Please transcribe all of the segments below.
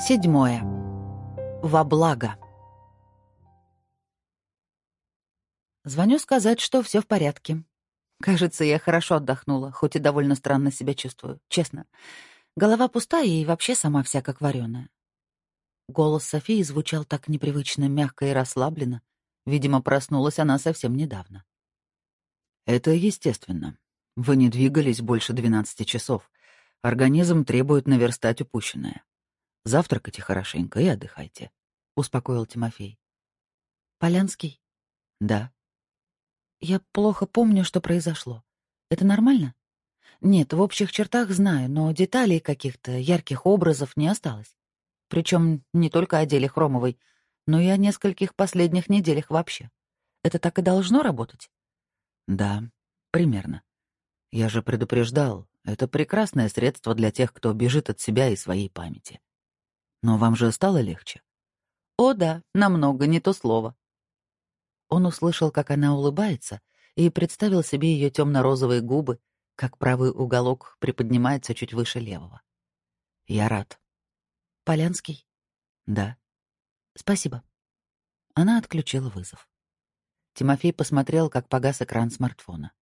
Седьмое. Во благо. Звоню сказать, что все в порядке. Кажется, я хорошо отдохнула, хоть и довольно странно себя чувствую, честно. Голова пустая и вообще сама вся как вареная. Голос Софии звучал так непривычно мягко и расслабленно. Видимо, проснулась она совсем недавно. «Это естественно. Вы не двигались больше 12 часов. Организм требует наверстать упущенное. Завтракайте хорошенько и отдыхайте», — успокоил Тимофей. «Полянский?» «Да». «Я плохо помню, что произошло. Это нормально?» «Нет, в общих чертах знаю, но деталей каких-то, ярких образов не осталось. Причем не только о деле Хромовой, но и о нескольких последних неделях вообще. Это так и должно работать?» «Да, примерно. Я же предупреждал, это прекрасное средство для тех, кто бежит от себя и своей памяти. Но вам же стало легче?» «О да, намного, не то слово». Он услышал, как она улыбается, и представил себе ее темно-розовые губы, как правый уголок приподнимается чуть выше левого. «Я рад». «Полянский?» «Да». «Спасибо». Она отключила вызов. Тимофей посмотрел, как погас экран смартфона.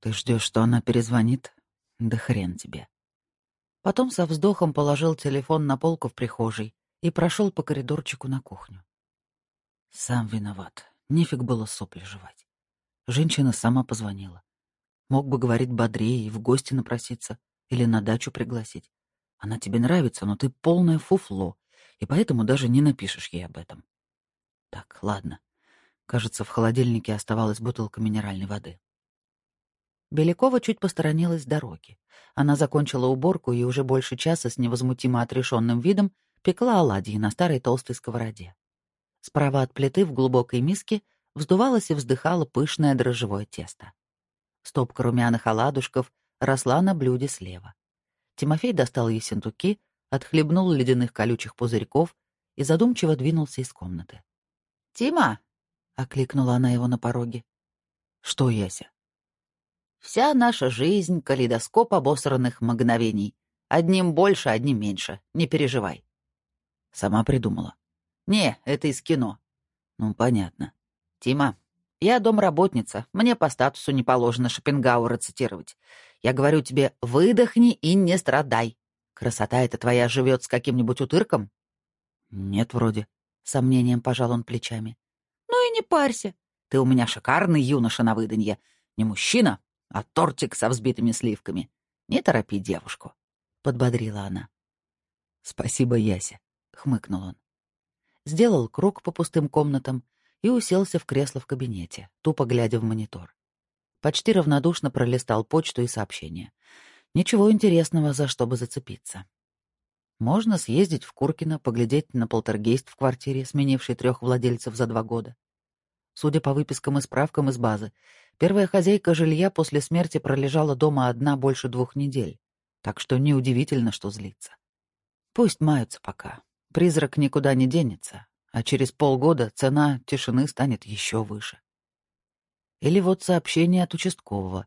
«Ты ждешь, что она перезвонит? Да хрен тебе». Потом со вздохом положил телефон на полку в прихожей и прошел по коридорчику на кухню. Сам виноват. Нефиг было сопли жевать. Женщина сама позвонила. Мог бы говорить бодрее и в гости напроситься или на дачу пригласить. Она тебе нравится, но ты полное фуфло, и поэтому даже не напишешь ей об этом. Так, ладно. Кажется, в холодильнике оставалась бутылка минеральной воды. Белякова чуть посторонилась с дороги. Она закончила уборку и уже больше часа с невозмутимо отрешенным видом пекла оладьи на старой толстой сковороде. Справа от плиты в глубокой миске вздувалось и вздыхало пышное дрожжевое тесто. Стопка румяных оладушков росла на блюде слева. Тимофей достал ессентуки, отхлебнул ледяных колючих пузырьков и задумчиво двинулся из комнаты. «Тима!» — окликнула она его на пороге. «Что, Яся?» «Вся наша жизнь — калейдоскоп обосранных мгновений. Одним больше, одним меньше. Не переживай». «Сама придумала?» «Не, это из кино». «Ну, понятно». «Тима, я домработница. Мне по статусу не положено Шопенгауэра цитировать. Я говорю тебе, выдохни и не страдай. Красота эта твоя живет с каким-нибудь утырком?» «Нет, вроде». Сомнением пожал он плечами. «Ну и не парься. Ты у меня шикарный юноша на выданье. Не мужчина, а тортик со взбитыми сливками. Не торопи девушку», — подбодрила она. «Спасибо, Яся», — хмыкнул он. Сделал круг по пустым комнатам и уселся в кресло в кабинете, тупо глядя в монитор. Почти равнодушно пролистал почту и сообщения. Ничего интересного, за что бы зацепиться. Можно съездить в Куркино, поглядеть на полтергейст в квартире, сменившей трех владельцев за два года. Судя по выпискам и справкам из базы, первая хозяйка жилья после смерти пролежала дома одна больше двух недель, так что неудивительно, что злится. Пусть маются пока. Призрак никуда не денется, а через полгода цена тишины станет еще выше. Или вот сообщение от участкового.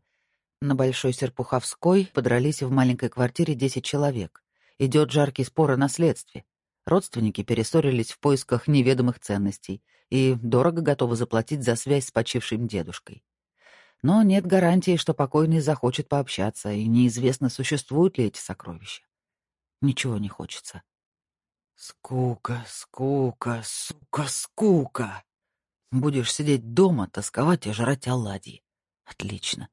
На Большой Серпуховской подрались в маленькой квартире 10 человек. Идет жаркий спор о наследстве. Родственники перессорились в поисках неведомых ценностей и дорого готовы заплатить за связь с почившим дедушкой. Но нет гарантии, что покойный захочет пообщаться, и неизвестно, существуют ли эти сокровища. Ничего не хочется. Скука, скука, сука, скука. Будешь сидеть дома, тосковать и жрать оладьи. Отлично.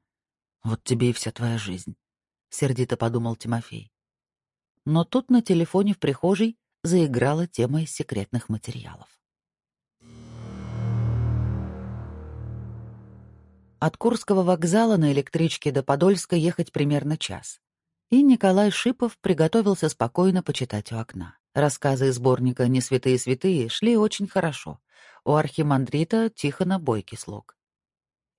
Вот тебе и вся твоя жизнь, — сердито подумал Тимофей. Но тут на телефоне в прихожей заиграла тема из секретных материалов. От Курского вокзала на электричке до Подольска ехать примерно час. И Николай Шипов приготовился спокойно почитать у окна. Рассказы из сборника «Не святые святые» шли очень хорошо. У архимандрита Тихона бойкий слог.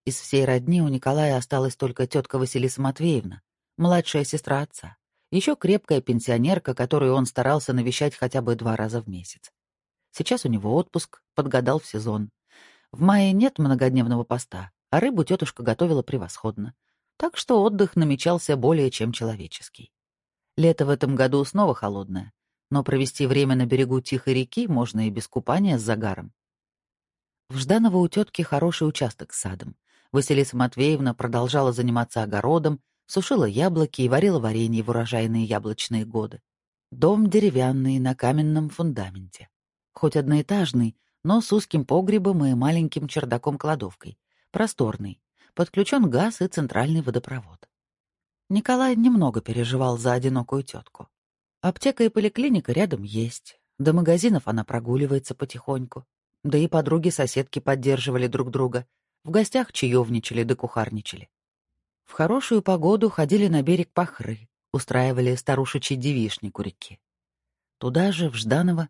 Из всей родни у Николая осталась только тетка Василиса Матвеевна, младшая сестра отца. Еще крепкая пенсионерка, которую он старался навещать хотя бы два раза в месяц. Сейчас у него отпуск, подгадал в сезон. В мае нет многодневного поста, а рыбу тетушка готовила превосходно. Так что отдых намечался более чем человеческий. Лето в этом году снова холодное. но провести время на берегу тихой реки можно и без купания с загаром. В Жданово у тетки хороший участок с садом. Василиса Матвеевна продолжала заниматься огородом, сушила яблоки и варила варенье в урожайные яблочные годы. Дом деревянный, на каменном фундаменте. Хоть одноэтажный, но с узким погребом и маленьким чердаком-кладовкой. Просторный. Подключен газ и центральный водопровод. Николай немного переживал за одинокую тетку. Аптека и поликлиника рядом есть. До магазинов она прогуливается потихоньку. Да и подруги-соседки поддерживали друг друга. В гостях чаевничали да кухарничали. В хорошую погоду ходили на берег Пахры, устраивали старушечий девишник у реки. Туда же, в Жданово,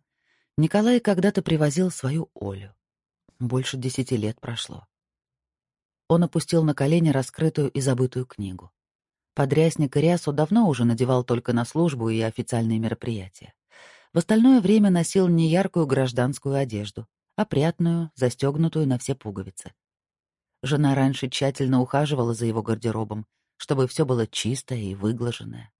Николай когда-то привозил свою Олю. Больше десяти лет прошло. Он опустил на колени раскрытую и забытую книгу. Подрясник и рясу давно уже надевал только на службу и официальные мероприятия. В остальное время носил не яркую гражданскую одежду, опрятную, застегнутую на все пуговицы. Жена раньше тщательно ухаживала за его гардеробом, чтобы все было чистое и выглаженное.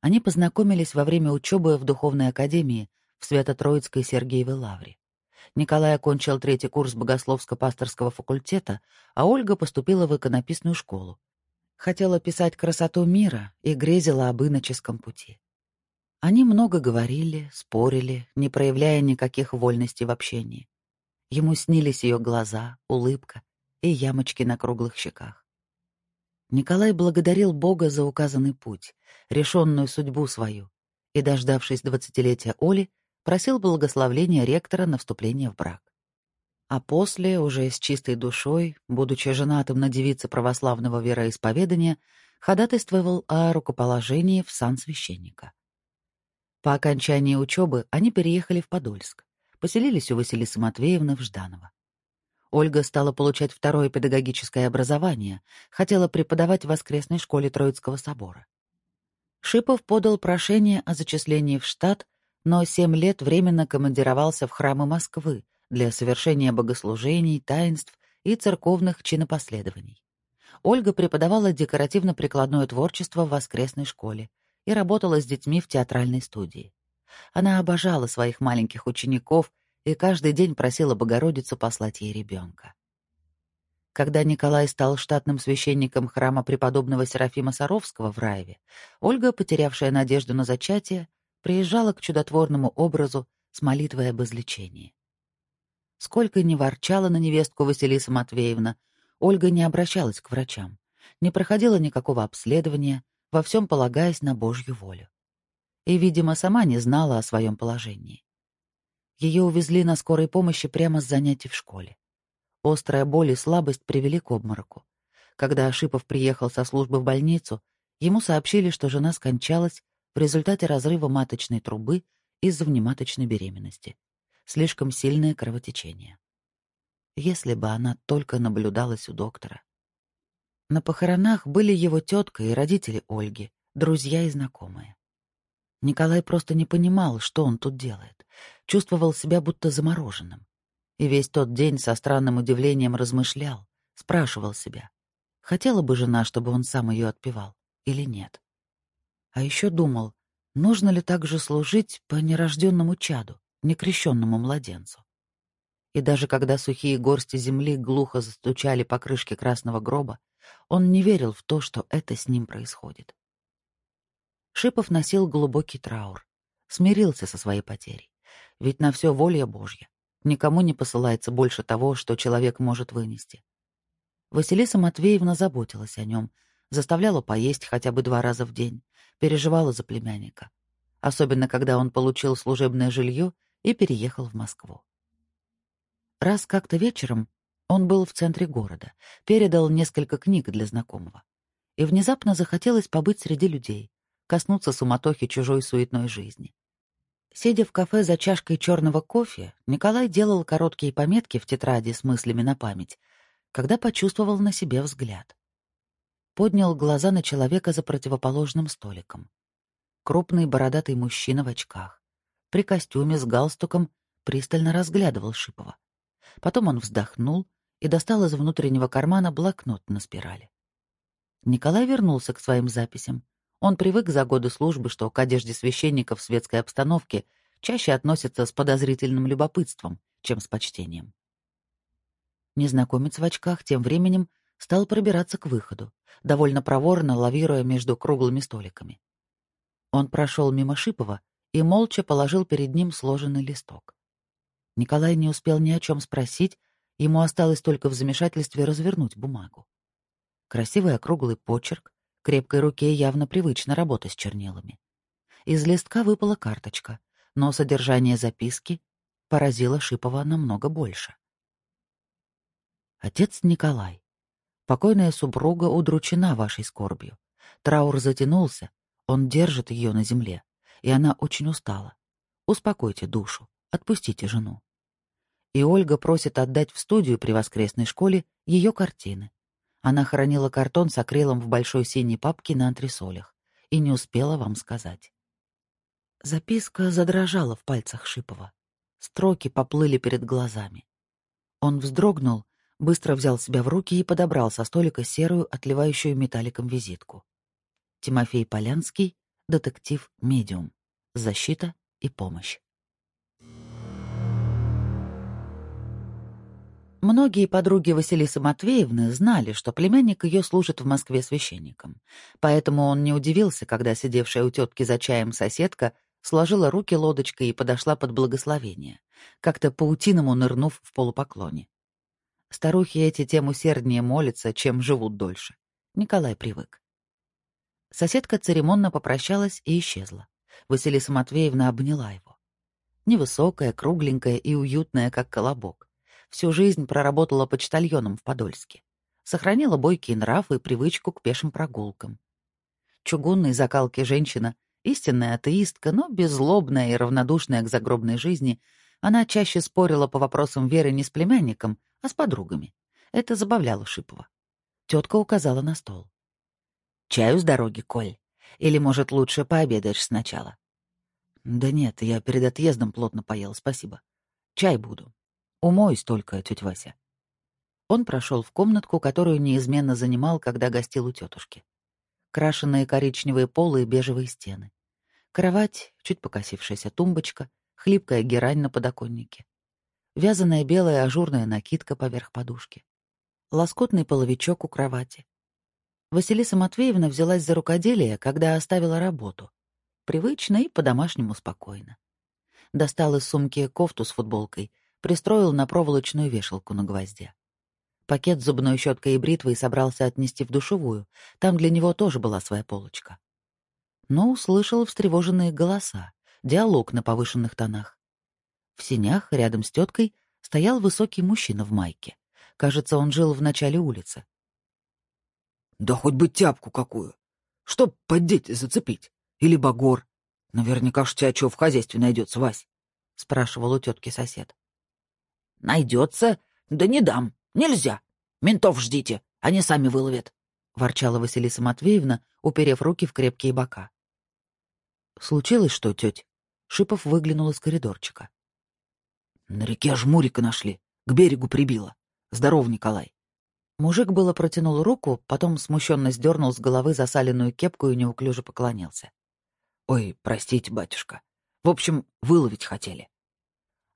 Они познакомились во время учебы в Духовной академии в Свято-Троицкой Сергиевой Лавре. Николай окончил третий курс богословско-пасторского факультета, а Ольга поступила в иконописную школу. Хотела писать красоту мира и грезила об иноческом пути. Они много говорили, спорили, не проявляя никаких вольностей в общении. Ему снились ее глаза, улыбка и ямочки на круглых щеках. Николай благодарил Бога за указанный путь, решенную судьбу свою, и, дождавшись двадцатилетия Оли, просил благословления ректора на вступление в брак. А после, уже с чистой душой, будучи женатым на девице православного вероисповедания, ходатайствовал о рукоположении в сан священника. По окончании учебы они переехали в Подольск, поселились у Василисы Матвеевны в Жданово. Ольга стала получать второе педагогическое образование, хотела преподавать в воскресной школе Троицкого собора. Шипов подал прошение о зачислении в штат но семь лет временно командировался в храмы Москвы для совершения богослужений, таинств и церковных чинопоследований. Ольга преподавала декоративно-прикладное творчество в воскресной школе и работала с детьми в театральной студии. Она обожала своих маленьких учеников и каждый день просила Богородицу послать ей ребенка. Когда Николай стал штатным священником храма преподобного Серафима Саровского в Раеве, Ольга, потерявшая надежду на зачатие, приезжала к чудотворному образу с молитвой об излечении. Сколько ни ворчала на невестку Василиса Матвеевна, Ольга не обращалась к врачам, не проходила никакого обследования, во всем полагаясь на Божью волю. И, видимо, сама не знала о своем положении. Ее увезли на скорой помощи прямо с занятий в школе. Острая боль и слабость привели к обмороку. Когда Ашипов приехал со службы в больницу, ему сообщили, что жена скончалась в результате разрыва маточной трубы из-за внематочной беременности. Слишком сильное кровотечение. Если бы она только наблюдалась у доктора. На похоронах были его тетка и родители Ольги, друзья и знакомые. Николай просто не понимал, что он тут делает. Чувствовал себя будто замороженным. И весь тот день со странным удивлением размышлял, спрашивал себя, хотела бы жена, чтобы он сам ее отпевал, или нет. А еще думал, нужно ли также служить по нерожденному чаду, некрещенному младенцу. И даже когда сухие горсти земли глухо застучали по крышке красного гроба, он не верил в то, что это с ним происходит. Шипов носил глубокий траур, смирился со своей потерей. Ведь на все воля Божья. Никому не посылается больше того, что человек может вынести. Василиса Матвеевна заботилась о нем, заставляла поесть хотя бы два раза в день, переживала за племянника. Особенно, когда он получил служебное жилье и переехал в Москву. Раз как-то вечером он был в центре города, передал несколько книг для знакомого. И внезапно захотелось побыть среди людей, коснуться суматохи чужой суетной жизни. Сидя в кафе за чашкой черного кофе, Николай делал короткие пометки в тетради с мыслями на память, когда почувствовал на себе взгляд поднял глаза на человека за противоположным столиком. Крупный бородатый мужчина в очках, при костюме с галстуком, пристально разглядывал Шипова. Потом он вздохнул и достал из внутреннего кармана блокнот на спирали. Николай вернулся к своим записям, Он привык за годы службы, что к одежде священников в светской обстановке чаще относятся с подозрительным любопытством, чем с почтением. Незнакомец в очках тем временем стал пробираться к выходу, довольно проворно лавируя между круглыми столиками. Он прошел мимо Шипова и молча положил перед ним сложенный листок. Николай не успел ни о чем спросить, ему осталось только в замешательстве развернуть бумагу. Красивый округлый почерк, крепкой руке явно привычно работа с чернилами. Из листка выпала карточка, но содержание записки поразило Шипова намного больше. Отец Николай. Покойная супруга удручена вашей скорбью. Траур затянулся, он держит ее на земле, и она очень устала. Успокойте душу, отпустите жену. И Ольга просит отдать в студию при воскресной школе ее картины. Она хранила картон с акрилом в большой синей папке на антресолях и не успела вам сказать. Записка задрожала в пальцах Шипова. Строки поплыли перед глазами. Он вздрогнул, быстро взял себя в руки и подобрал со столика серую, отливающую металликом визитку. Тимофей Полянский, детектив-медиум. Защита и помощь. Многие подруги Василисы Матвеевны знали, что племянник ее служит в Москве священником. Поэтому он не удивился, когда сидевшая у тетки за чаем соседка сложила руки лодочкой и подошла под благословение, как-то паутиному нырнув в полупоклоне. Старухи эти тем усерднее молятся, чем живут дольше. Николай привык. Соседка церемонно попрощалась и исчезла. Василиса Матвеевна обняла его. Невысокая, кругленькая и уютная, как колобок. Всю жизнь проработала почтальоном в Подольске. Сохранила бойкий нрав и привычку к пешим прогулкам. Чугунной закалки женщина, истинная атеистка, но беззлобная и равнодушная к загробной жизни, она чаще спорила по вопросам веры не с племянником, а с подругами. Это забавляло Шипова. Тетка указала на стол. Чаю с дороги, Коль? Или, может, лучше пообедаешь сначала? Да нет, я перед отъездом плотно поел, спасибо. Чай буду. Умоюсь только, тетя Вася. Он прошел в комнатку, которую неизменно занимал, когда гостил у тетушки. Крашеные коричневые полы и бежевые стены. Кровать, чуть покосившаяся тумбочка, хлипкая герань на подоконнике. Вязаная белая ажурная накидка поверх подушки. Лоскутный половичок у кровати. Василиса Матвеевна взялась за рукоделие, когда оставила работу. Привычно и по-домашнему спокойно. Достал из сумки кофту с футболкой, пристроил на проволочную вешалку на гвозде. Пакет с зубной щеткой и бритвой собрался отнести в душевую, там для него тоже была своя полочка. Но услышал встревоженные голоса, диалог на повышенных тонах. В синях, рядом с теткой, стоял высокий мужчина в майке. Кажется, он жил в начале улицы. Да хоть бы тяпку какую. Чтоб поддеть и зацепить. Или багор. Наверняка ж тебя что в хозяйстве найдется, Вась? — спрашивал у тетки сосед. — Найдется? Да не дам. Нельзя. Ментов ждите, они сами выловят. — ворчала Василиса Матвеевна, уперев руки в крепкие бока. — Случилось что, теть? Шипов выглянул из коридорчика. — На реке жмурика нашли. К берегу прибило. Здоров, Николай. Мужик было протянул руку, потом смущенно сдернул с головы засаленную кепку и неуклюже поклонился. «Ой, простите, батюшка. В общем, выловить хотели».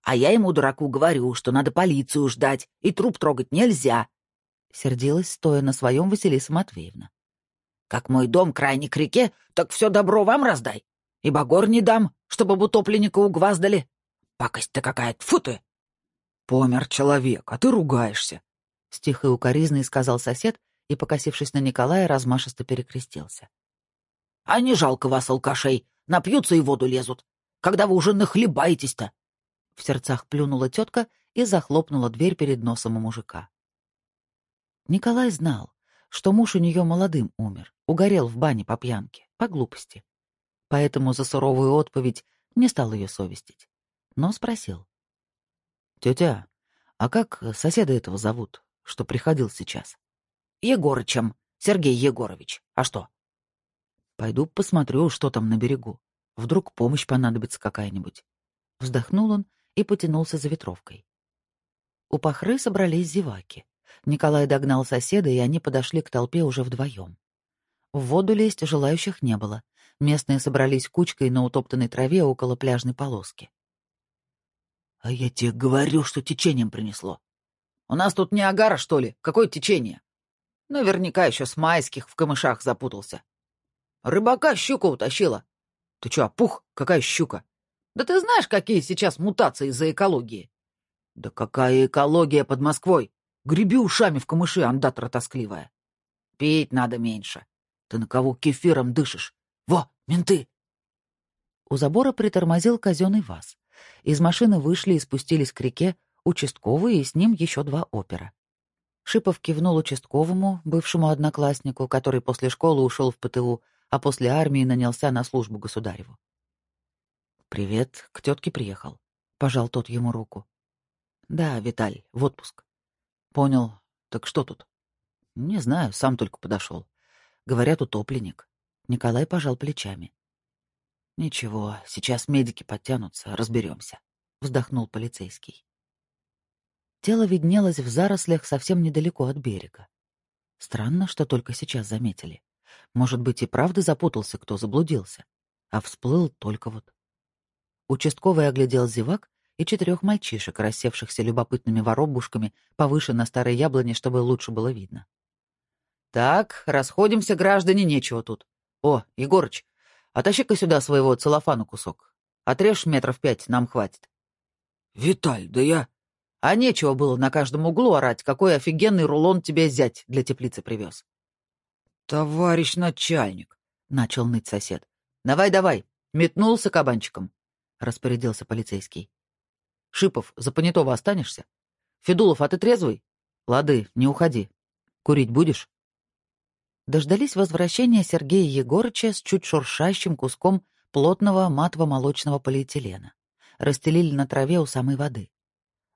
«А я ему, дураку, говорю, что надо полицию ждать, и труп трогать нельзя», — сердилась, стоя на своем Василиса Матвеевна. «Как мой дом крайне к реке, так все добро вам раздай. И багор не дам, чтобы об утопленника угваздали. Пакость-то какая, тьфу ты!» «Помер человек, а ты ругаешься. — с тихой укоризной сказал сосед и, покосившись на Николая, размашисто перекрестился. — А не жалко вас, алкашей, напьются и воду лезут. Когда вы уже нахлебаетесь-то? В сердцах плюнула тетка и захлопнула дверь перед носом у мужика. Николай знал, что муж у нее молодым умер, угорел в бане по пьянке, по глупости. Поэтому за суровую отповедь не стал ее совестить, но спросил. — Тетя, а как соседа этого зовут? что приходил сейчас. Егорычем, Сергей Егорович. А что? Пойду посмотрю, что там на берегу. Вдруг помощь понадобится какая-нибудь. Вздохнул он и потянулся за ветровкой. У пахры собрались зеваки. Николай догнал соседа, и они подошли к толпе уже вдвоем. В воду лезть желающих не было. Местные собрались кучкой на утоптанной траве около пляжной полоски. «А я тебе говорю, что течением принесло. У нас тут не агара, что ли? Какое течение? Наверняка еще с майских в камышах запутался. Рыбака щука утащила. Ты что, опух? Какая щука? Да ты знаешь, какие сейчас мутации из-за экологии? Да какая экология под Москвой? Греби ушами в камыши, андатра тоскливая. Пить надо меньше. Ты на кого кефиром дышишь? Во, менты! У забора притормозил казенный ваз. Из машины вышли и спустились к реке участковый и с ним еще два опера. Шипов кивнул участковому, бывшему однокласснику, который после школы ушел в ПТУ, а после армии нанялся на службу государеву. «Привет, к тетке приехал», — пожал тот ему руку. «Да, Виталь, в отпуск». «Понял. Так что тут?» «Не знаю, сам только подошел. Говорят, утопленник». Николай пожал плечами. «Ничего, сейчас медики подтянутся, разберемся», — вздохнул полицейский. Тело виднелось в зарослях совсем недалеко от берега. Странно, что только сейчас заметили. Может быть, и правда запутался, кто заблудился. А всплыл только вот. Участковый оглядел зевак и четырех мальчишек, рассевшихся любопытными воробушками повыше на старой яблоне, чтобы лучше было видно. «Так, расходимся, граждане, нечего тут. О, Егорыч, оттащи-ка сюда своего целлофана кусок. Отрежь метров пять, нам хватит». «Виталь, да я...» А нечего было на каждом углу орать, какой офигенный рулон тебе зять для теплицы привез. «Товарищ начальник», — начал ныть сосед. «Давай, давай, метнулся кабанчиком», — распорядился полицейский. «Шипов, за понятого останешься? Федулов, а ты трезвый? Лады, не уходи. Курить будешь?» Дождались возвращения Сергея Егорыча с чуть шуршащим куском плотного матово-молочного полиэтилена. Расстелили на траве у самой воды.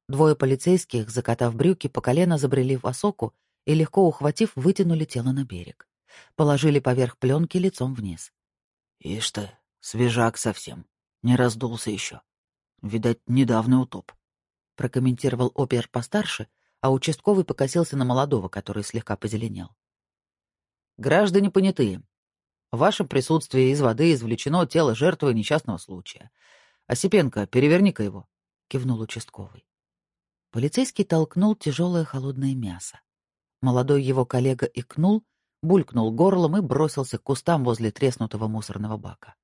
Двое полицейских, закатав брюки, по колено забрели в осоку и, легко ухватив, вытянули тело на берег. Положили поверх пленки лицом вниз. «Ишь ты, свежак совсем. Не раздулся еще. Видать, недавно утоп», — прокомментировал опер постарше, а участковый покосился на молодого, который слегка позеленел. «Граждане понятые, в вашем присутствии из воды извлечено тело жертвы несчастного случая. Осипенко, переверни-ка его», — кивнул участковый. Полицейский толкнул тяжелое холодное мясо. Молодой его коллега икнул, булькнул горлом и бросился к кустам возле треснутого мусорного бака.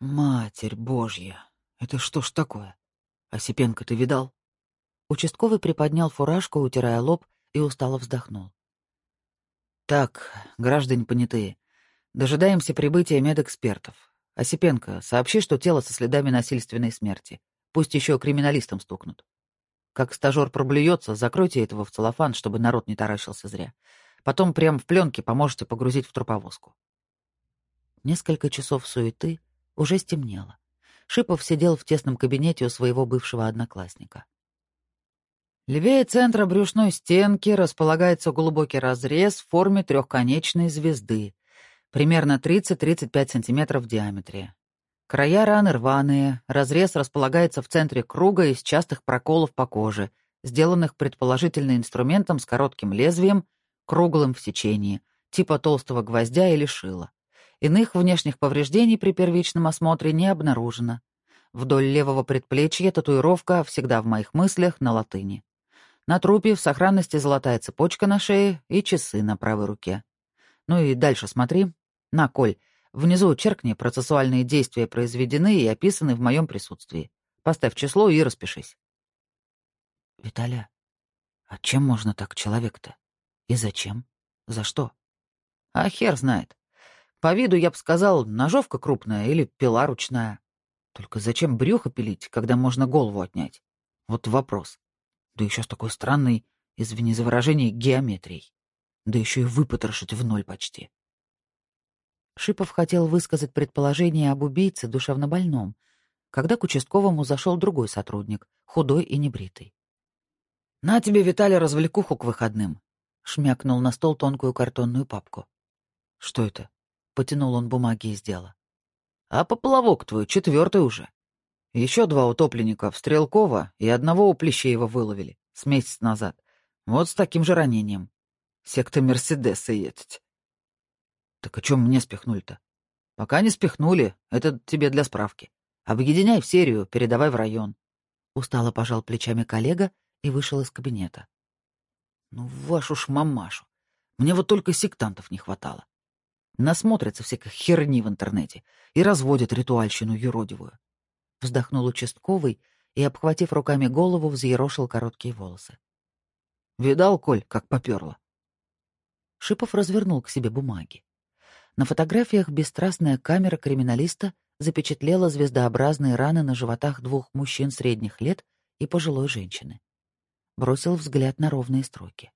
«Матерь Божья! Это что ж такое? Осипенко ты видал?» Участковый приподнял фуражку, утирая лоб, и устало вздохнул. «Так, граждане понятые, дожидаемся прибытия медэкспертов. Осипенко, сообщи, что тело со следами насильственной смерти. Пусть еще криминалистам стукнут. Как стажер проблюется, закройте этого в целлофан, чтобы народ не таращился зря. Потом прямо в пленке поможете погрузить в труповозку. Несколько часов суеты уже стемнело. Шипов сидел в тесном кабинете у своего бывшего одноклассника. Левее центра брюшной стенки располагается глубокий разрез в форме трехконечной звезды, примерно 30-35 см в диаметре. Края раны рваные, разрез располагается в центре круга из частых проколов по коже, сделанных предположительно инструментом с коротким лезвием, круглым в сечении, типа толстого гвоздя или шила. Иных внешних повреждений при первичном осмотре не обнаружено. Вдоль левого предплечья татуировка всегда в моих мыслях на латыни. На трупе в сохранности золотая цепочка на шее и часы на правой руке. Ну и дальше смотри. На, Коль, Внизу черкни, процессуальные действия произведены и описаны в моем присутствии. Поставь число и распишись. Виталя, а чем можно так человек-то? И зачем? За что? А хер знает. По виду я бы сказал, ножовка крупная или пила ручная. Только зачем брюхо пилить, когда можно голову отнять? Вот вопрос. Да еще с такой странной, извини за выражение, геометрией. Да еще и выпотрошить в ноль почти. Шипов хотел высказать предположение об убийце душевнобольном, когда к участковому зашел другой сотрудник, худой и небритый. «На тебе, Виталий, развлекуху к выходным», — шмякнул на стол тонкую картонную папку. «Что это?» — потянул он бумаги из дела. «А поплавок твой, четвертый уже. Еще два утопленника в Стрелково и одного у Плещеева выловили с месяц назад. Вот с таким же ранением. Секта Мерседеса едет. Так о чем мне спихнули-то? Пока не спихнули, это тебе для справки. Объединяй в серию, передавай в район. Устало пожал плечами коллега и вышел из кабинета. Ну, вашу ж мамашу. Мне вот только сектантов не хватало. Насмотрятся всякой херни в интернете и разводят ритуальщину юродивую. Вздохнул участковый и, обхватив руками голову, взъерошил короткие волосы. Видал, Коль, как поперло? Шипов развернул к себе бумаги. На фотографиях бесстрастная камера криминалиста запечатлела звездообразные раны на животах двух мужчин средних лет и пожилой женщины. Бросил взгляд на ровные строки.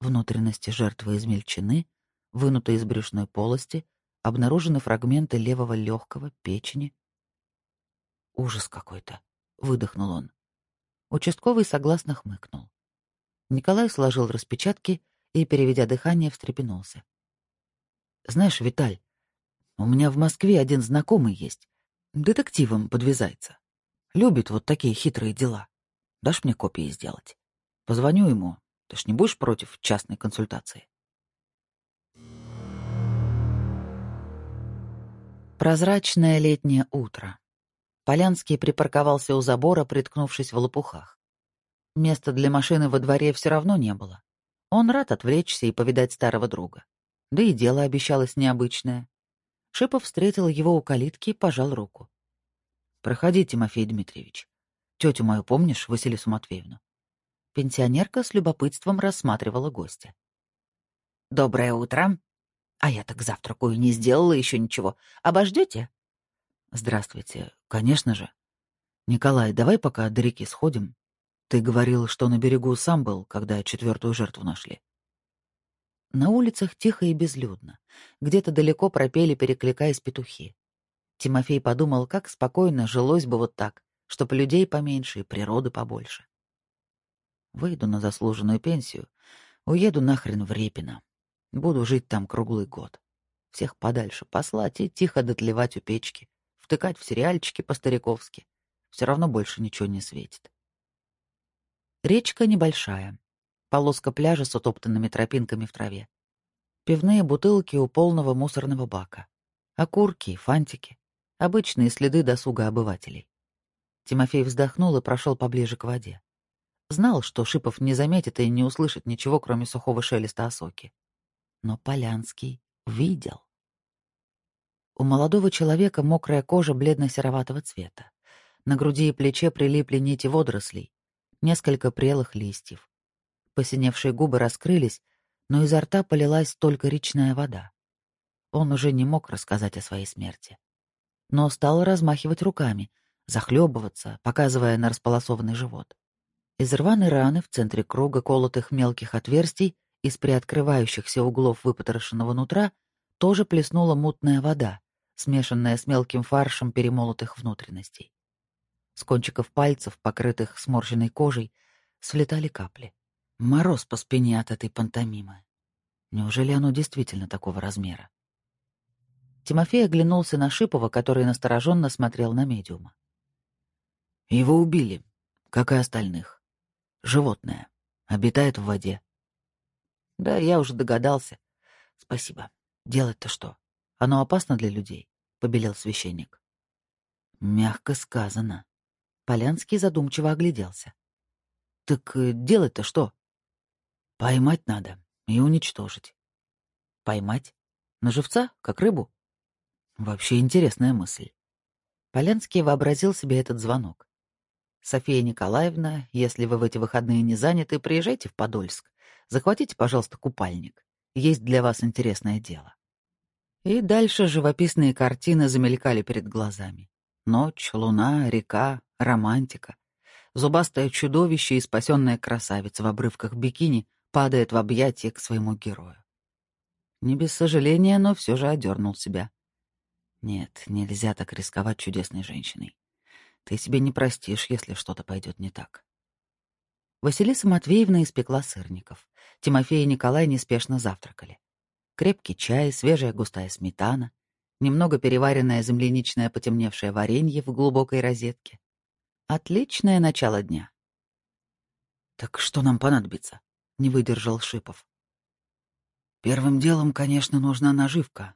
Внутренности жертвы измельчены, вынуты из брюшной полости, обнаружены фрагменты левого легкого, печени. «Ужас какой-то!» — выдохнул он. Участковый согласно хмыкнул. Николай сложил распечатки и, переведя дыхание, встрепенулся. «Знаешь, Виталь, у меня в Москве один знакомый есть. Детективом подвязается. Любит вот такие хитрые дела. Дашь мне копии сделать? Позвоню ему. Ты ж не будешь против частной консультации?» Прозрачное летнее утро. Полянский припарковался у забора, приткнувшись в лопухах. Места для машины во дворе все равно не было. Он рад отвлечься и повидать старого друга. Да и дело обещалось необычное. Шипов встретил его у калитки и пожал руку. «Проходи, Тимофей Дмитриевич. Тетю мою помнишь, Василису Матвеевну?» Пенсионерка с любопытством рассматривала гостя. «Доброе утро. А я так завтракаю не сделала еще ничего. Обождете?» «Здравствуйте. Конечно же. Николай, давай пока до реки сходим. Ты говорил, что на берегу сам был, когда четвертую жертву нашли». На улицах тихо и безлюдно. Где-то далеко пропели, перекликаясь петухи. Тимофей подумал, как спокойно жилось бы вот так, чтоб людей поменьше и природы побольше. Выйду на заслуженную пенсию, уеду нахрен в Репино. Буду жить там круглый год. Всех подальше послать и тихо дотлевать у печки, втыкать в сериальчики по-стариковски. Все равно больше ничего не светит. Речка небольшая, полоска пляжа с утоптанными тропинками в траве. Пивные бутылки у полного мусорного бака. Окурки фантики. Обычные следы досуга обывателей. Тимофей вздохнул и прошел поближе к воде. Знал, что Шипов не заметит и не услышит ничего, кроме сухого шелеста осоки. Но Полянский видел. У молодого человека мокрая кожа бледно-сероватого цвета. На груди и плече прилипли нити водорослей, несколько прелых листьев. Посиневшие губы раскрылись, но изо рта полилась только речная вода. Он уже не мог рассказать о своей смерти. Но стал размахивать руками, захлебываться, показывая на располосованный живот. Из рваной раны в центре круга колотых мелких отверстий из приоткрывающихся углов выпотрошенного нутра тоже плеснула мутная вода, смешанная с мелким фаршем перемолотых внутренностей. С кончиков пальцев, покрытых сморщенной кожей, слетали капли. Мороз по спине от этой пантомимы. Неужели оно действительно такого размера? Тимофей оглянулся на Шипова, который настороженно смотрел на медиума. Его убили, как и остальных. Животное. Обитает в воде. Да, я уже догадался. Спасибо. Делать-то что? Оно опасно для людей? Побелел священник. Мягко сказано. Полянский задумчиво огляделся. Так э, делать-то что? Поймать надо и уничтожить. Поймать? На живца, как рыбу? Вообще интересная мысль. Полянский вообразил себе этот звонок. «София Николаевна, если вы в эти выходные не заняты, приезжайте в Подольск. Захватите, пожалуйста, купальник. Есть для вас интересное дело». И дальше живописные картины замелькали перед глазами. Ночь, луна, река, романтика. Зубастое чудовище и спасенная красавица в обрывках бикини падает в объятия к своему герою. Не без сожаления, но все же одернул себя. Нет, нельзя так рисковать чудесной женщиной. Ты себе не простишь, если что-то пойдет не так. Василиса Матвеевна испекла сырников. Тимофей и Николай неспешно завтракали. Крепкий чай, свежая густая сметана, немного переваренное земляничное потемневшее варенье в глубокой розетке. Отличное начало дня. «Так что нам понадобится?» — не выдержал Шипов. Первым делом, конечно, нужна наживка.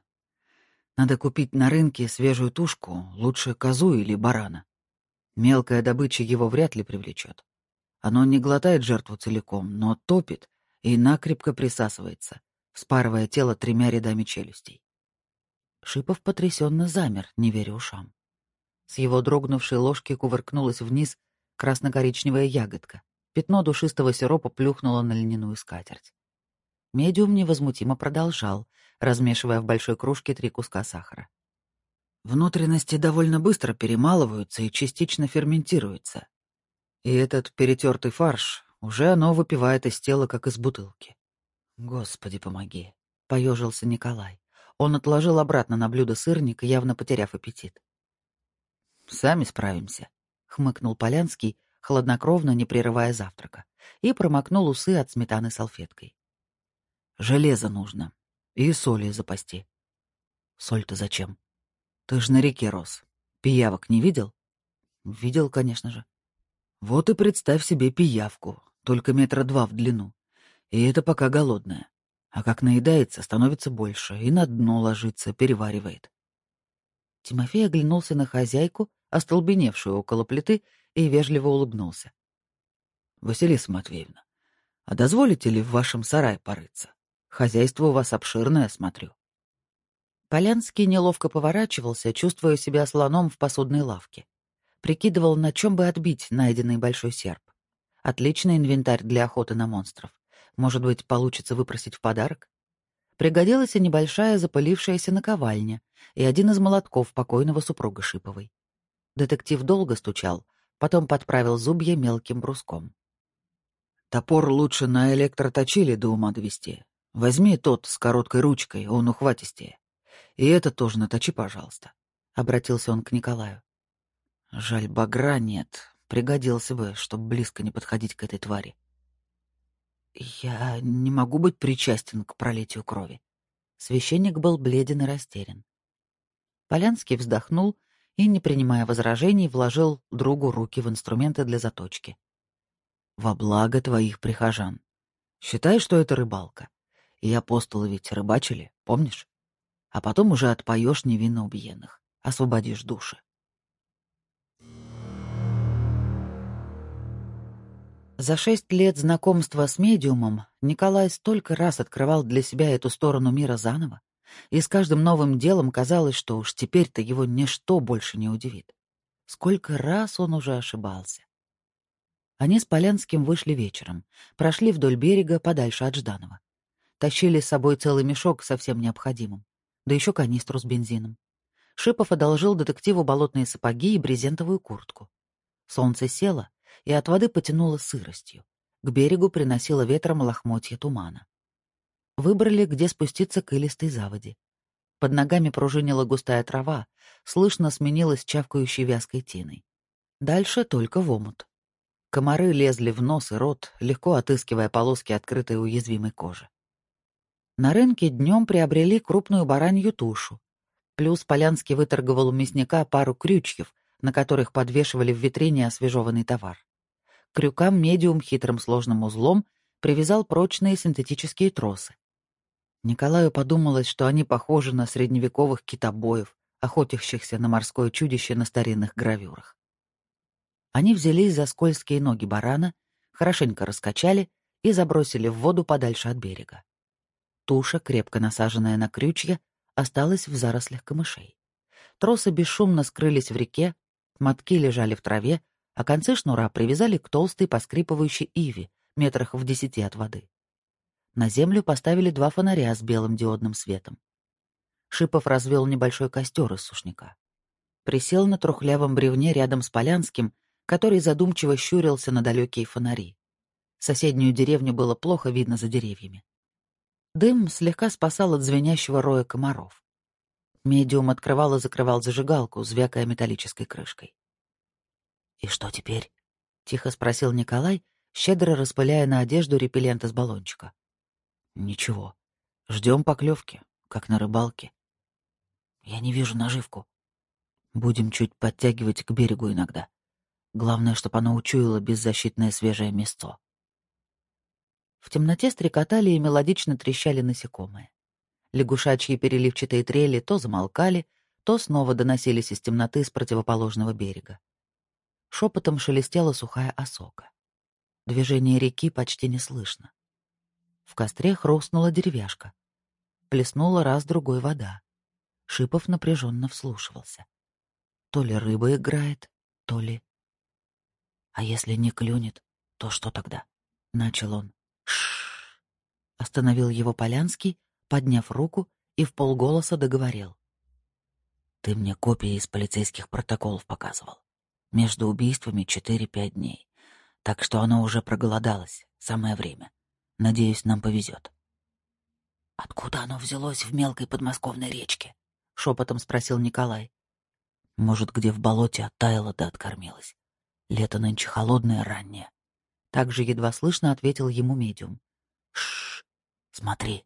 Надо купить на рынке свежую тушку, лучше козу или барана. Мелкая добыча его вряд ли привлечет. Оно не глотает жертву целиком, но топит и накрепко присасывается, вспарывая тело тремя рядами челюстей. Шипов потрясенно замер, не веря ушам. С его дрогнувшей ложки кувыркнулась вниз красно-коричневая ягодка. Пятно душистого сиропа плюхнуло на льняную скатерть. Медиум невозмутимо продолжал, размешивая в большой кружке три куска сахара. Внутренности довольно быстро перемалываются и частично ферментируются. И этот перетертый фарш, уже оно выпивает из тела, как из бутылки. Господи, помоги, — поежился Николай. Он отложил обратно на блюдо сырник, явно потеряв аппетит. «Сами справимся», — хмыкнул Полянский, хладнокровно не прерывая завтрака, и промокнул усы от сметаны салфеткой. «Железо нужно. И соли запасти». «Соль-то зачем?» «Ты ж на реке рос. Пиявок не видел?» «Видел, конечно же». Вот и представь себе пиявку, только метра два в длину. И это пока голодная. А как наедается, становится больше, и на дно ложится, переваривает. Тимофей оглянулся на хозяйку, остолбеневшую около плиты, и вежливо улыбнулся. — Василиса Матвеевна, а дозволите ли в вашем сарае порыться? Хозяйство у вас обширное, смотрю. Полянский неловко поворачивался, чувствуя себя слоном в посудной лавке прикидывал, на чем бы отбить найденный большой серп. Отличный инвентарь для охоты на монстров. Может быть, получится выпросить в подарок? Пригодилась и небольшая запылившаяся наковальня и один из молотков покойного супруга Шиповой. Детектив долго стучал, потом подправил зубья мелким бруском. «Топор лучше на электроточили до ума довести. Возьми тот с короткой ручкой, он ухватистее. И это тоже наточи, пожалуйста», — обратился он к Николаю. Жаль, багра нет. Пригодился бы, чтобы близко не подходить к этой твари. Я не могу быть причастен к пролитию крови. Священник был бледен и растерян. Полянский вздохнул и, не принимая возражений, вложил другу руки в инструменты для заточки. «Во благо твоих прихожан. Считай, что это рыбалка. И апостолы ведь рыбачили, помнишь? А потом уже отпоешь невинно убиенных, освободишь души. За шесть лет знакомства с медиумом Николай столько раз открывал для себя эту сторону мира заново, и с каждым новым делом казалось, что уж теперь-то его ничто больше не удивит. Сколько раз он уже ошибался. Они с Полянским вышли вечером, прошли вдоль берега подальше от Жданова. Тащили с собой целый мешок со всем необходимым, да еще канистру с бензином. Шипов одолжил детективу болотные сапоги и брезентовую куртку. Солнце село, и от воды потянуло сыростью. К берегу приносило ветром лохмотья тумана. Выбрали, где спуститься к илистой заводе. Под ногами пружинила густая трава, слышно сменилась чавкающей вязкой тиной. Дальше только в омут. Комары лезли в нос и рот, легко отыскивая полоски открытой уязвимой кожи. На рынке днем приобрели крупную баранью тушу. Плюс Полянский выторговал у мясника пару крючьев, на которых подвешивали в витрине освежеванный товар. Крюкам медиум хитрым сложным узлом привязал прочные синтетические тросы. Николаю подумалось, что они похожи на средневековых китобоев, охотящихся на морское чудище на старинных гравюрах. Они взялись за скользкие ноги барана, хорошенько раскачали и забросили в воду подальше от берега. Туша, крепко насаженная на крючья, осталась в зарослях камышей. Тросы бесшумно скрылись в реке, мотки лежали в траве, а концы шнура привязали к толстой поскрипывающей иве, метрах в десяти от воды. На землю поставили два фонаря с белым диодным светом. Шипов развел небольшой костер из сушняка. Присел на трухлявом бревне рядом с Полянским, который задумчиво щурился на далекие фонари. Соседнюю деревню было плохо видно за деревьями. Дым слегка спасал от звенящего роя комаров. Медиум открывал и закрывал зажигалку, звякая металлической крышкой. «И что теперь?» — тихо спросил Николай, щедро распыляя на одежду репеллент из баллончика. «Ничего. Ждем поклевки, как на рыбалке. Я не вижу наживку. Будем чуть подтягивать к берегу иногда. Главное, чтобы оно учуяло беззащитное свежее место. В темноте стрекотали и мелодично трещали насекомые. Лягушачьи переливчатые трели то замолкали, то снова доносились из темноты с противоположного берега. Шепотом шелестела сухая осока. Движение реки почти не слышно. В костре хрустнула деревяшка. Плеснула раз-другой вода. Шипов напряженно вслушивался. То ли рыба играет, то ли... А если не клюнет, то что тогда? Начал он. Шш. Остановил его Полянский, подняв руку и в полголоса договорил. Ты мне копии из полицейских протоколов показывал. Между убийствами четыре-пять дней. Так что оно уже проголодалось. Самое время. Надеюсь, нам повезет. «Откуда оно взялось в мелкой подмосковной речке?» — шепотом спросил Николай. «Может, где в болоте оттаяло да откормилось. Лето нынче холодное, раннее». Также едва слышно ответил ему медиум. «Шш, смотри».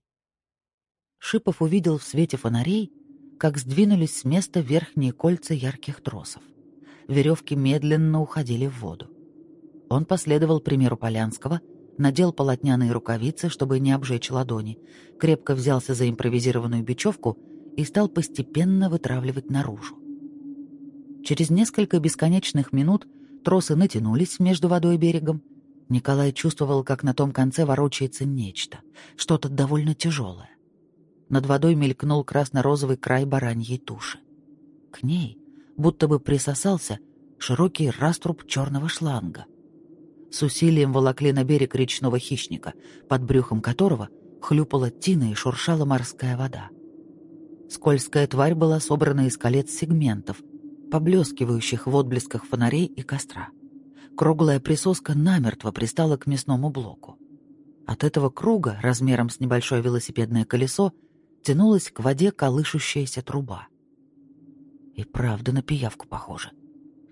Шипов увидел в свете фонарей, как сдвинулись с места верхние кольца ярких тросов. Веревки медленно уходили в воду. Он последовал примеру Полянского, надел полотняные рукавицы, чтобы не обжечь ладони, крепко взялся за импровизированную бечевку и стал постепенно вытравливать наружу. Через несколько бесконечных минут тросы натянулись между водой и берегом. Николай чувствовал, как на том конце ворочается нечто, что-то довольно тяжелое. Над водой мелькнул красно-розовый край бараньей туши. К ней, будто бы присосался, широкий раструб черного шланга. С усилием волокли на берег речного хищника, под брюхом которого хлюпала тина и шуршала морская вода. Скользкая тварь была собрана из колец сегментов, поблескивающих в отблесках фонарей и костра. Круглая присоска намертво пристала к мясному блоку. От этого круга, размером с небольшое велосипедное колесо, тянулась к воде колышущаяся труба. И правда на пиявку похоже.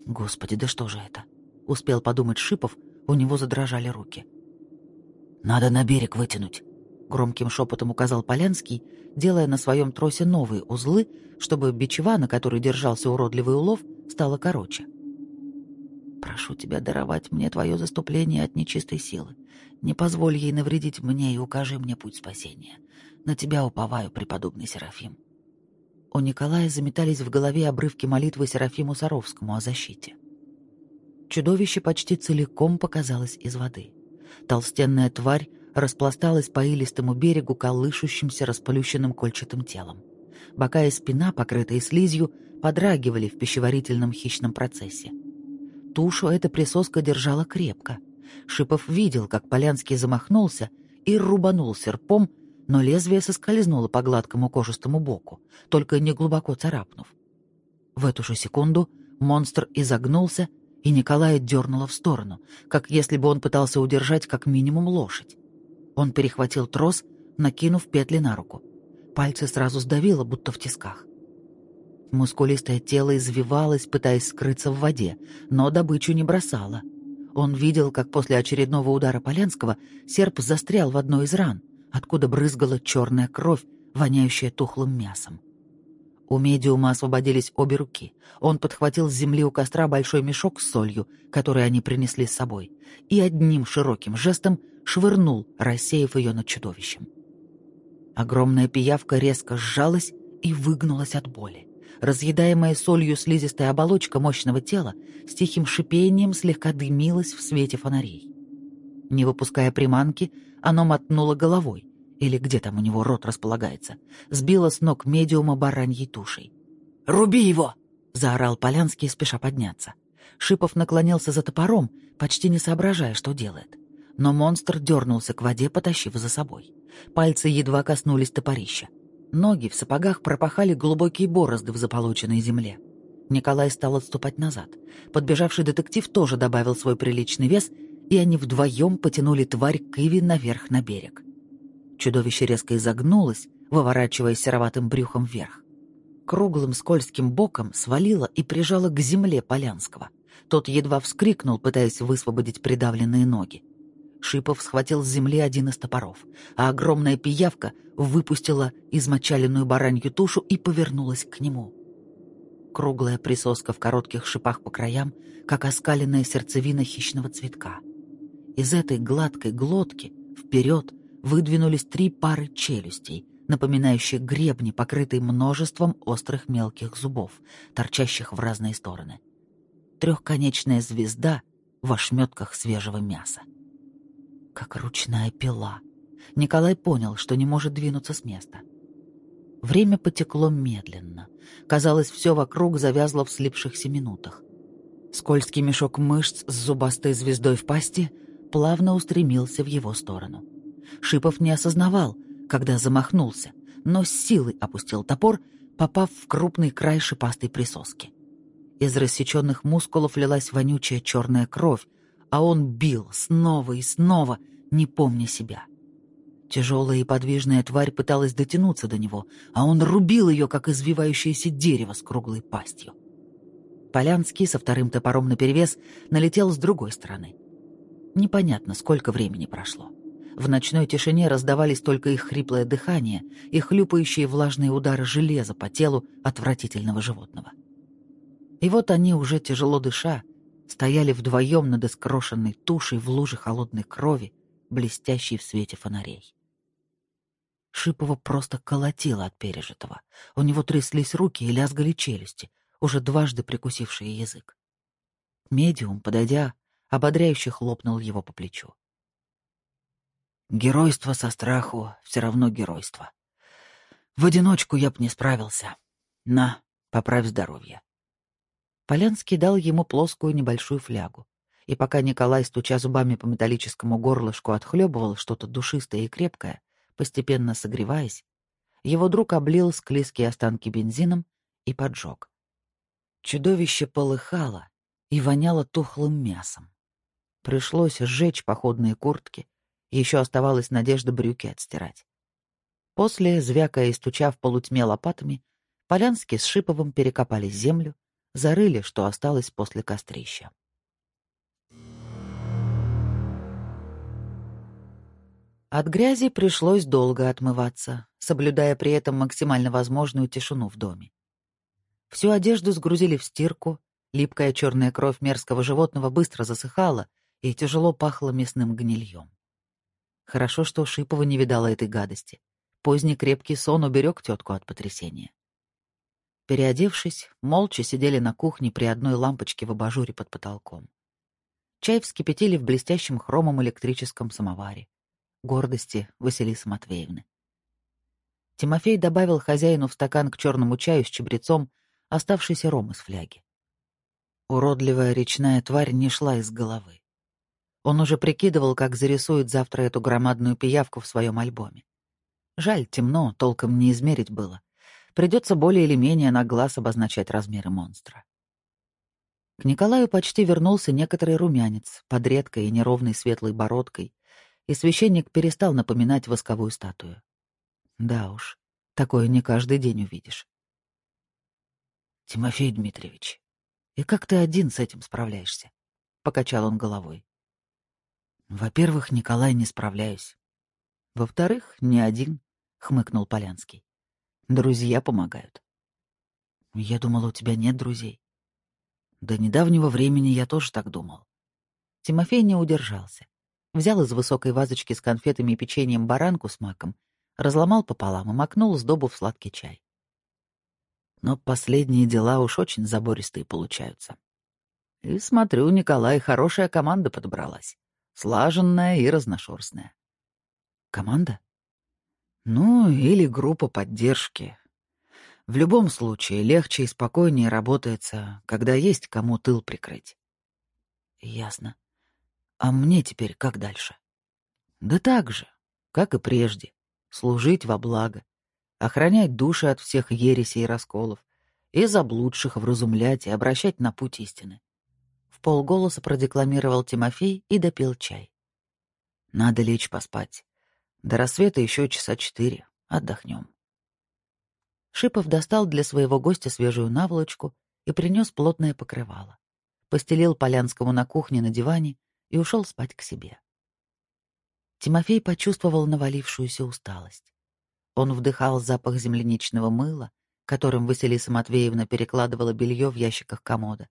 Господи, да что же это? Успел подумать Шипов, у него задрожали руки. «Надо на берег вытянуть», — громким шепотом указал Полянский, делая на своем тросе новые узлы, чтобы бичева, на которой держался уродливый улов, стала короче. «Прошу тебя даровать мне твое заступление от нечистой силы. Не позволь ей навредить мне и укажи мне путь спасения. На тебя уповаю, преподобный Серафим». У Николая заметались в голове обрывки молитвы Серафиму Саровскому о защите. Чудовище почти целиком показалось из воды. Толстенная тварь распласталась по илистому берегу колышущимся расплющенным кольчатым телом. Бока и спина, покрытые слизью, подрагивали в пищеварительном хищном процессе. Тушу эта присоска держала крепко. Шипов видел, как Полянский замахнулся и рубанул серпом, но лезвие соскользнуло по гладкому кожистому боку, только не глубоко царапнув. В эту же секунду монстр изогнулся и Николая дернуло в сторону, как если бы он пытался удержать как минимум лошадь. Он перехватил трос, накинув петли на руку. Пальцы сразу сдавило, будто в тисках. Мускулистое тело извивалось, пытаясь скрыться в воде, но добычу не бросало. Он видел, как после очередного удара Полянского серп застрял в одной из ран, откуда брызгала черная кровь, воняющая тухлым мясом. У медиума освободились обе руки. Он подхватил с земли у костра большой мешок с солью, который они принесли с собой, и одним широким жестом швырнул, рассеяв ее над чудовищем. Огромная пиявка резко сжалась и выгнулась от боли. Разъедаемая солью слизистая оболочка мощного тела с тихим шипением слегка дымилась в свете фонарей. Не выпуская приманки, оно мотнуло головой, или где там у него рот располагается, сбила с ног медиума бараньей тушей. «Руби его!» — заорал Полянский, спеша подняться. Шипов наклонился за топором, почти не соображая, что делает. Но монстр дернулся к воде, потащив за собой. Пальцы едва коснулись топорища. Ноги в сапогах пропахали глубокие борозды в заполученной земле. Николай стал отступать назад. Подбежавший детектив тоже добавил свой приличный вес, и они вдвоем потянули тварь Киви наверх на берег. Чудовище резко изогнулось, выворачивая сероватым брюхом вверх. Круглым скользким боком свалило и прижало к земле Полянского. Тот едва вскрикнул, пытаясь высвободить придавленные ноги. Шипов схватил с земли один из топоров, а огромная пиявка выпустила измочаленную баранью тушу и повернулась к нему. Круглая присоска в коротких шипах по краям, как оскаленная сердцевина хищного цветка. Из этой гладкой глотки Вперед выдвинулись три пары челюстей, напоминающие гребни, покрытые множеством острых мелких зубов, торчащих в разные стороны. Трехконечная звезда в ошметках свежего мяса. Как ручная пила. Николай понял, что не может двинуться с места. Время потекло медленно. Казалось, все вокруг завязло в слипшихся минутах. Скользкий мешок мышц с зубастой звездой в пасти плавно устремился в его сторону. Шипов не осознавал, когда замахнулся, но с силой опустил топор, попав в крупный край шипастой присоски. Из рассеченных мускулов лилась вонючая черная кровь, а он бил снова и снова, не помня себя. Тяжелая и подвижная тварь пыталась дотянуться до него, а он рубил ее, как извивающееся дерево с круглой пастью. Полянский со вторым топором наперевес налетел с другой стороны. Непонятно, сколько времени прошло. В ночной тишине раздавались только их хриплое дыхание и хлюпающие влажные удары железа по телу отвратительного животного. И вот они, уже тяжело дыша, стояли вдвоем над искрошенной тушей в луже холодной крови, блестящей в свете фонарей. Шипова просто колотило от пережитого. У него тряслись руки и лязгали челюсти, уже дважды прикусившие язык. Медиум, подойдя, ободряюще хлопнул его по плечу. Геройство со страху все равно геройство. В одиночку я б не справился. На, поправь здоровье. Полянский дал ему плоскую небольшую флягу. И пока Николай, стуча зубами по металлическому горлышку, отхлебывал что-то душистое и крепкое, постепенно согреваясь, его друг облил склизкие останки бензином и поджег. Чудовище полыхало и воняло тухлым мясом. Пришлось сжечь походные куртки, еще оставалась надежда брюки отстирать. После, звякая и стуча в полутьме лопатами, Полянский с Шиповым перекопали землю, зарыли, что осталось после кострища. От грязи пришлось долго отмываться, соблюдая при этом максимально возможную тишину в доме. Всю одежду сгрузили в стирку, липкая черная кровь мерзкого животного быстро засыхала и тяжело пахла мясным гнильем. Хорошо, что Шипова не видала этой гадости. Поздний крепкий сон уберег тетку от потрясения. Переодевшись, молча сидели на кухне при одной лампочке в абажуре под потолком. Чай вскипятили в блестящем хромом электрическом самоваре. Гордости Василисы Матвеевны. Тимофей добавил хозяину в стакан к черному чаю с чабрецом оставшийся ром из фляги. Уродливая речная тварь не шла из головы. Он уже прикидывал, как зарисует завтра эту громадную пиявку в своем альбоме. Жаль, темно, толком не измерить было. Придется более или менее на глаз обозначать размеры монстра. К Николаю почти вернулся некоторый румянец под редкой и неровной светлой бородкой, и священник перестал напоминать восковую статую. Да уж, такое не каждый день увидишь. «Тимофей Дмитриевич, и как ты один с этим справляешься?» — покачал он головой. Во-первых, Николай, не справляюсь. Во-вторых, не один, хмыкнул Полянский. Друзья помогают. Я думал, у тебя нет друзей. До недавнего времени я тоже так думал. Тимофей не удержался. Взял из высокой вазочки с конфетами и печеньем баранку с маком, разломал пополам и макнул сдобу в сладкий чай. Но последние дела уж очень забористые получаются. И смотрю, Николай, хорошая команда подобралась слаженная и разношерстная. Команда? Ну, или группа поддержки. В любом случае, легче и спокойнее работается, когда есть кому тыл прикрыть. Ясно. А мне теперь как дальше? Да так же, как и прежде. Служить во благо, охранять души от всех ересей и расколов, и заблудших вразумлять и обращать на путь истины полголоса продекламировал Тимофей и допил чай. «Надо лечь поспать. До рассвета еще часа четыре. Отдохнем». Шипов достал для своего гостя свежую наволочку и принес плотное покрывало. Постелил Полянскому на кухне на диване и ушел спать к себе. Тимофей почувствовал навалившуюся усталость. Он вдыхал запах земляничного мыла, которым Василиса Матвеевна перекладывала белье в ящиках комода,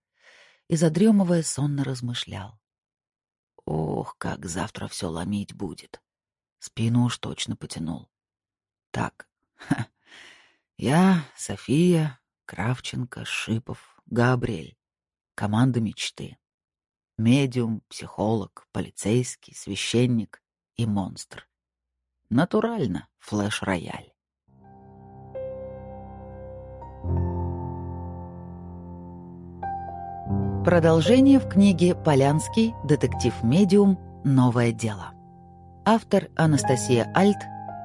и, задремывая, сонно размышлял. Ох, как завтра все ломить будет. Спину уж точно потянул. Так, ха, я, София, Кравченко, Шипов, Габриэль. Команда мечты. Медиум, психолог, полицейский, священник и монстр. Натурально, флеш-рояль. Продолжение в книге «Полянский. Детектив-медиум. Новое дело». Автор Анастасия Альт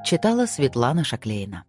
читала Светлана Шаклейна.